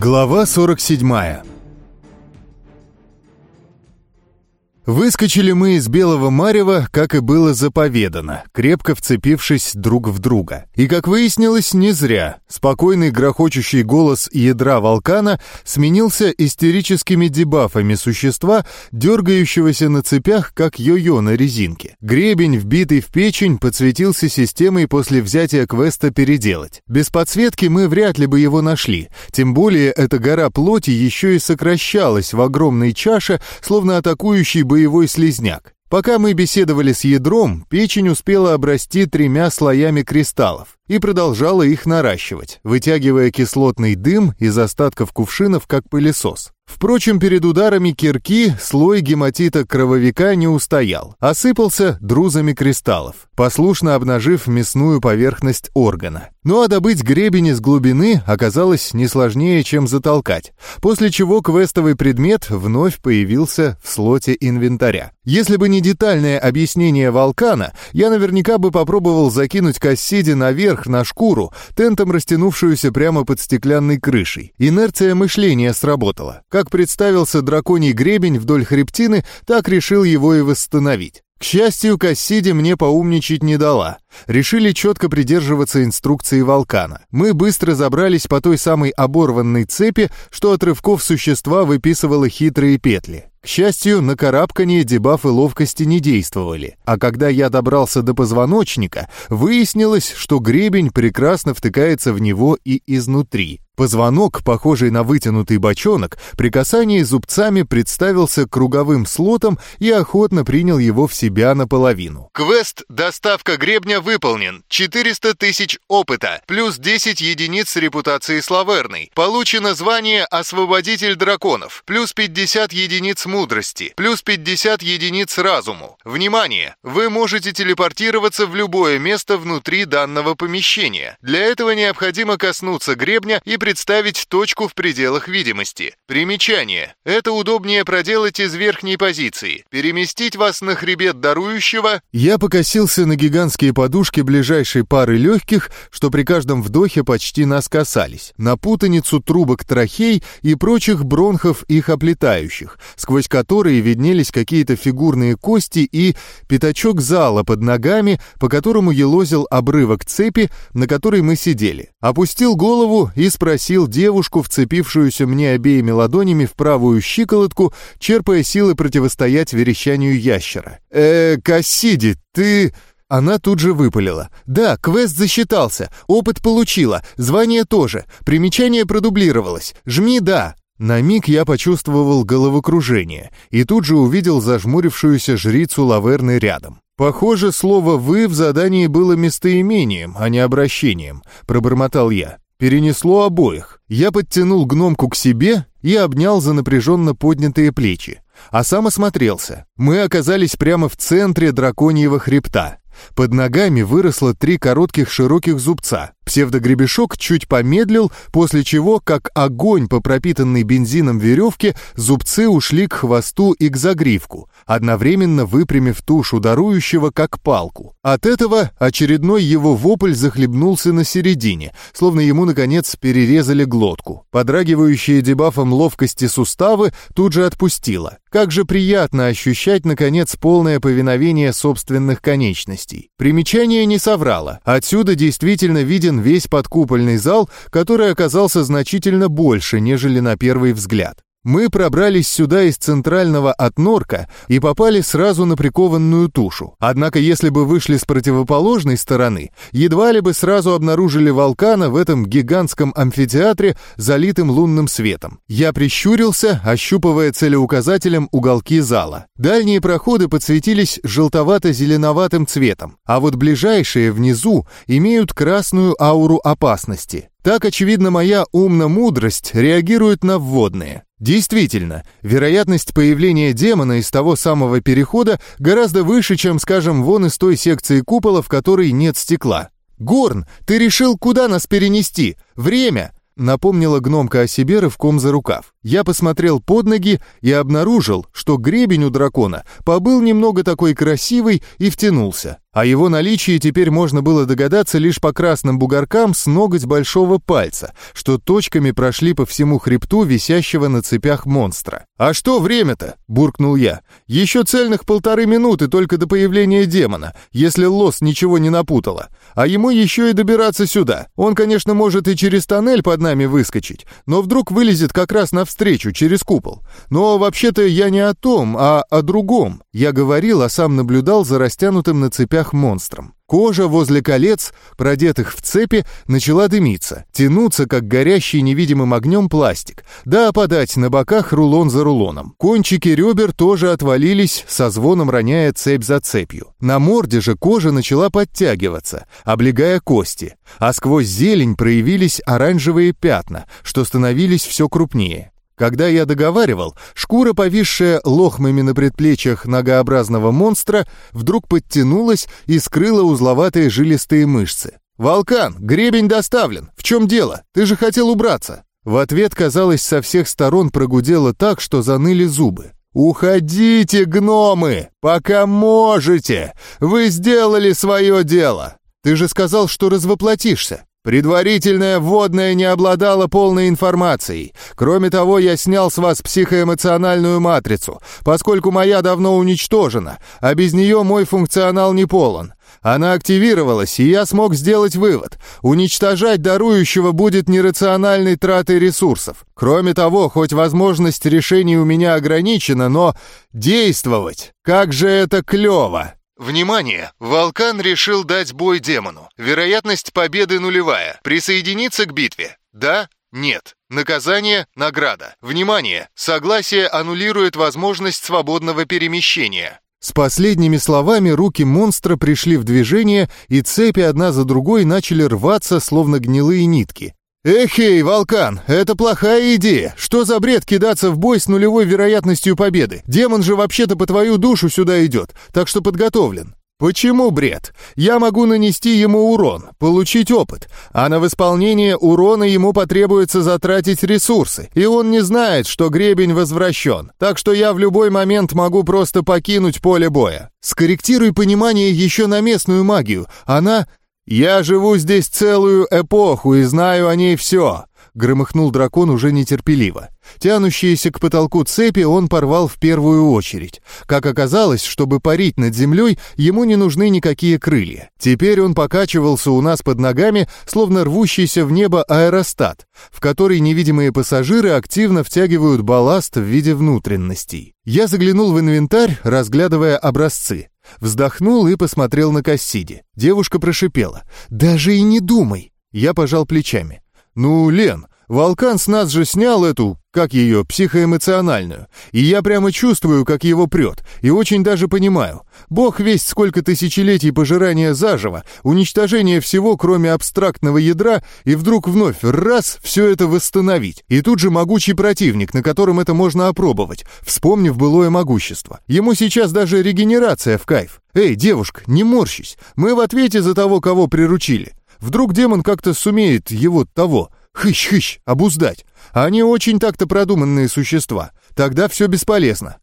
Глава 47 Выскочили мы из Белого Марева, как и было заповедано, крепко вцепившись друг в друга. И, как выяснилось, не зря. Спокойный грохочущий голос ядра вулкана сменился истерическими дебафами существа, дергающегося на цепях, как йо-йо на резинке. Гребень, вбитый в печень, подсветился системой после взятия квеста «Переделать». Без подсветки мы вряд ли бы его нашли. Тем более эта гора плоти еще и сокращалась в огромной чаше, словно атакующий бы боевой слизняк. Пока мы беседовали с ядром, печень успела обрасти тремя слоями кристаллов и продолжала их наращивать, вытягивая кислотный дым из остатков кувшинов как пылесос. Впрочем, перед ударами кирки слой гематита крововика не устоял, осыпался друзами кристаллов, послушно обнажив мясную поверхность органа. Ну а добыть гребень из глубины оказалось не сложнее, чем затолкать, после чего квестовый предмет вновь появился в слоте инвентаря. Если бы не детальное объяснение Волкана, я наверняка бы попробовал закинуть Кассиди наверх на шкуру, тентом растянувшуюся прямо под стеклянной крышей. Инерция мышления сработала. Как представился драконий гребень вдоль хребтины, так решил его и восстановить. К счастью, Кассиди мне поумничать не дала. Решили четко придерживаться инструкции Волкана. Мы быстро забрались по той самой оборванной цепи, что от рывков существа выписывало хитрые петли. Счастью, на карабканье дебафы ловкости не действовали, а когда я добрался до позвоночника, выяснилось, что гребень прекрасно втыкается в него и изнутри. Позвонок, похожий на вытянутый бочонок, при касании зубцами представился круговым слотом и охотно принял его в себя наполовину. Квест «Доставка гребня» выполнен. 400 тысяч опыта, плюс 10 единиц репутации славерной. Получено звание «Освободитель драконов», плюс 50 единиц мудрости, плюс 50 единиц разуму. Внимание! Вы можете телепортироваться в любое место внутри данного помещения. Для этого необходимо коснуться гребня и представить точку в пределах видимости. Примечание. Это удобнее проделать из верхней позиции. Переместить вас на хребет дарующего... Я покосился на гигантские подушки ближайшей пары легких, что при каждом вдохе почти нас касались, на путаницу трубок трахей и прочих бронхов их оплетающих, сквозь которые виднелись какие-то фигурные кости и пятачок зала под ногами, по которому елозил обрывок цепи, на которой мы сидели. Опустил голову и спросил, спросил девушку, вцепившуюся мне обеими ладонями в правую щиколотку, черпая силы противостоять верещанию ящера. «Э, Кассиди, ты...» Она тут же выпалила. «Да, квест засчитался, опыт получила, звание тоже, примечание продублировалось. Жми «да». На миг я почувствовал головокружение и тут же увидел зажмурившуюся жрицу Лаверны рядом. «Похоже, слово «вы» в задании было местоимением, а не обращением», — пробормотал я. Перенесло обоих. Я подтянул гномку к себе и обнял за напряженно поднятые плечи, а сам осмотрелся. Мы оказались прямо в центре драконьего хребта. Под ногами выросло три коротких широких зубца. Псевдогребешок чуть помедлил, после чего, как огонь по пропитанной бензином веревке, зубцы ушли к хвосту и к загривку, одновременно выпрямив тушу дарующего как палку. От этого очередной его вопль захлебнулся на середине, словно ему, наконец, перерезали глотку. Подрагивающие дебафом ловкости суставы тут же отпустило. Как же приятно ощущать, наконец, полное повиновение собственных конечностей. Примечание не соврало. Отсюда действительно виден весь подкупольный зал, который оказался значительно больше, нежели на первый взгляд. Мы пробрались сюда из центрального отнорка и попали сразу на прикованную тушу. Однако, если бы вышли с противоположной стороны, едва ли бы сразу обнаружили волкана в этом гигантском амфитеатре, залитым лунным светом. Я прищурился, ощупывая целеуказателем уголки зала. Дальние проходы подсветились желтовато-зеленоватым цветом, а вот ближайшие внизу имеют красную ауру опасности. Так, очевидно, моя умна-мудрость реагирует на вводные. Действительно, вероятность появления демона из того самого перехода гораздо выше, чем, скажем, вон из той секции купола, в которой нет стекла. «Горн, ты решил, куда нас перенести? Время!» Напомнила гномка о себе рывком за рукав. Я посмотрел под ноги и обнаружил, что гребень у дракона побыл немного такой красивый и втянулся. О его наличии теперь можно было догадаться лишь по красным бугоркам с ноготь большого пальца, что точками прошли по всему хребту висящего на цепях монстра. «А что время-то?» — буркнул я. «Еще цельных полторы минуты только до появления демона, если лос ничего не напутала. А ему еще и добираться сюда. Он, конечно, может и через тоннель под нами выскочить, но вдруг вылезет как раз навстречу, через купол. Но вообще-то я не о том, а о другом. Я говорил, а сам наблюдал за растянутым на цепях монстром. Кожа возле колец, продетых в цепи, начала дымиться, тянуться, как горящий невидимым огнем пластик, да опадать на боках рулон за рулоном. Кончики ребер тоже отвалились, со звоном роняя цепь за цепью. На морде же кожа начала подтягиваться, облегая кости, а сквозь зелень проявились оранжевые пятна, что становились все крупнее. Когда я договаривал, шкура, повисшая лохмами на предплечьях ногообразного монстра, вдруг подтянулась и скрыла узловатые жилистые мышцы. «Волкан, гребень доставлен! В чем дело? Ты же хотел убраться!» В ответ, казалось, со всех сторон прогудело так, что заныли зубы. «Уходите, гномы! Пока можете! Вы сделали свое дело! Ты же сказал, что развоплотишься!» Предварительная вводная не обладала полной информацией. Кроме того, я снял с вас психоэмоциональную матрицу, поскольку моя давно уничтожена, а без нее мой функционал не полон. Она активировалась, и я смог сделать вывод. Уничтожать дарующего будет нерациональной тратой ресурсов. Кроме того, хоть возможность решений у меня ограничена, но действовать, как же это клево! Внимание! Волкан решил дать бой демону. Вероятность победы нулевая. Присоединиться к битве? Да? Нет. Наказание – награда. Внимание! Согласие аннулирует возможность свободного перемещения. С последними словами руки монстра пришли в движение, и цепи одна за другой начали рваться, словно гнилые нитки. «Эхей, Волкан, это плохая идея. Что за бред кидаться в бой с нулевой вероятностью победы? Демон же вообще-то по твою душу сюда идет, так что подготовлен». «Почему бред? Я могу нанести ему урон, получить опыт, а на восполнение урона ему потребуется затратить ресурсы, и он не знает, что гребень возвращен, так что я в любой момент могу просто покинуть поле боя. Скорректируй понимание еще на местную магию, она «Я живу здесь целую эпоху и знаю о ней все», — громыхнул дракон уже нетерпеливо. Тянущиеся к потолку цепи он порвал в первую очередь. Как оказалось, чтобы парить над землей, ему не нужны никакие крылья. Теперь он покачивался у нас под ногами, словно рвущийся в небо аэростат, в который невидимые пассажиры активно втягивают балласт в виде внутренностей. Я заглянул в инвентарь, разглядывая образцы. Вздохнул и посмотрел на Кассиди. Девушка прошипела. «Даже и не думай!» Я пожал плечами. «Ну, Лен, Волкан с нас же снял эту, как ее, психоэмоциональную. И я прямо чувствую, как его прет. И очень даже понимаю. Бог весть сколько тысячелетий пожирания заживо, уничтожения всего, кроме абстрактного ядра, и вдруг вновь раз все это восстановить. И тут же могучий противник, на котором это можно опробовать, вспомнив былое могущество. Ему сейчас даже регенерация в кайф. Эй, девушка, не морщись. Мы в ответе за того, кого приручили. Вдруг демон как-то сумеет его того Хыщ-хыщ, обуздать. Они очень так-то продуманные существа. Тогда все бесполезно.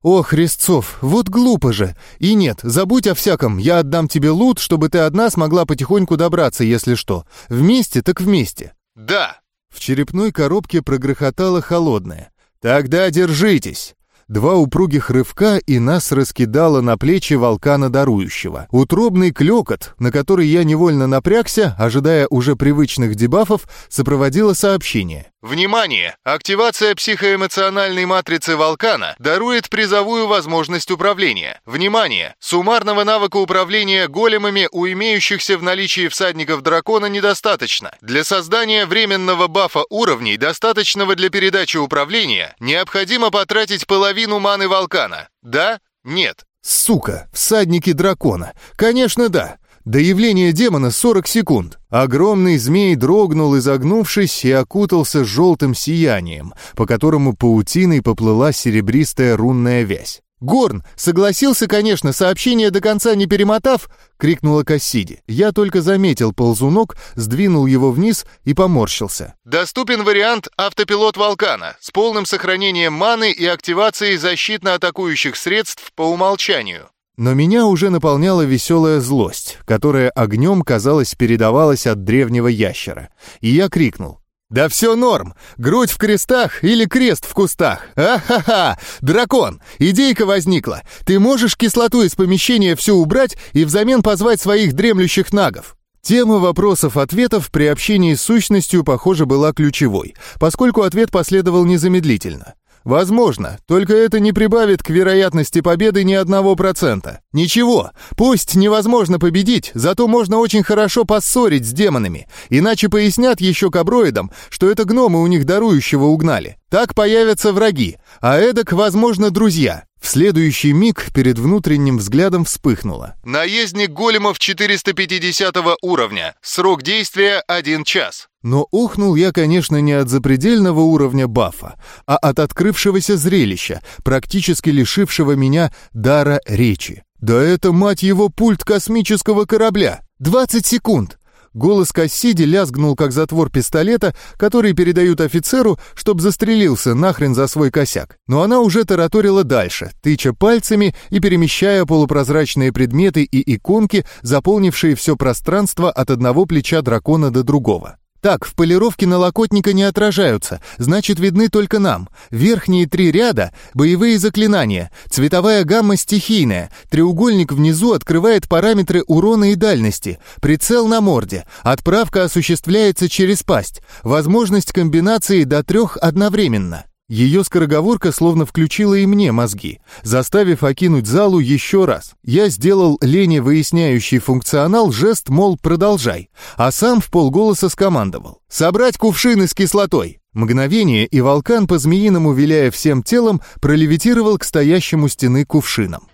«О, Христцов, вот глупо же! И нет, забудь о всяком, я отдам тебе лут, чтобы ты одна смогла потихоньку добраться, если что. Вместе так вместе». «Да!» В черепной коробке прогрохотало холодное. «Тогда держитесь!» Два упругих рывка, и нас раскидало на плечи волкана дарующего. Утробный клёкот, на который я невольно напрягся, ожидая уже привычных дебафов, сопроводило сообщение. Внимание! Активация психоэмоциональной матрицы Волкана дарует призовую возможность управления. Внимание! Суммарного навыка управления големами у имеющихся в наличии всадников дракона недостаточно. Для создания временного бафа уровней, достаточного для передачи управления, необходимо потратить половину маны Волкана. Да? Нет? Сука, всадники дракона. Конечно, да. До явления демона 40 секунд. Огромный змей дрогнул, изогнувшись, и окутался желтым сиянием, по которому паутиной поплыла серебристая рунная вязь. «Горн! Согласился, конечно, сообщение до конца не перемотав!» — крикнула Кассиди. Я только заметил ползунок, сдвинул его вниз и поморщился. «Доступен вариант автопилот Волкана с полным сохранением маны и активацией защитно-атакующих средств по умолчанию». Но меня уже наполняла веселая злость, которая огнем, казалось, передавалась от древнего ящера. И я крикнул. «Да все норм! Грудь в крестах или крест в кустах! А-ха-ха! Дракон! Идейка возникла! Ты можешь кислоту из помещения все убрать и взамен позвать своих дремлющих нагов!» Тема вопросов-ответов при общении с сущностью, похоже, была ключевой, поскольку ответ последовал незамедлительно. Возможно, только это не прибавит к вероятности победы ни одного процента. Ничего, пусть невозможно победить, зато можно очень хорошо поссорить с демонами, иначе пояснят еще каброидам, что это гномы у них дарующего угнали. Так появятся враги, а эдак, возможно, друзья. В следующий миг перед внутренним взглядом вспыхнуло. Наездник големов 450 уровня. Срок действия 1 час. Но ухнул я, конечно, не от запредельного уровня бафа, а от открывшегося зрелища, практически лишившего меня дара речи. Да это, мать его, пульт космического корабля! 20 секунд! Голос Кассиди лязгнул, как затвор пистолета, который передают офицеру, чтоб застрелился нахрен за свой косяк. Но она уже тараторила дальше, тыча пальцами и перемещая полупрозрачные предметы и иконки, заполнившие все пространство от одного плеча дракона до другого. Так, в полировке налокотника не отражаются, значит, видны только нам. Верхние три ряда — боевые заклинания, цветовая гамма стихийная, треугольник внизу открывает параметры урона и дальности, прицел на морде, отправка осуществляется через пасть, возможность комбинации до трех одновременно. Ее скороговорка словно включила и мне мозги, заставив окинуть залу еще раз. Я сделал Лене выясняющий функционал жест, мол, продолжай, а сам в полголоса скомандовал. «Собрать кувшины с кислотой!» Мгновение, и волкан, по-змеиному виляя всем телом, пролевитировал к стоящему стены кувшинам.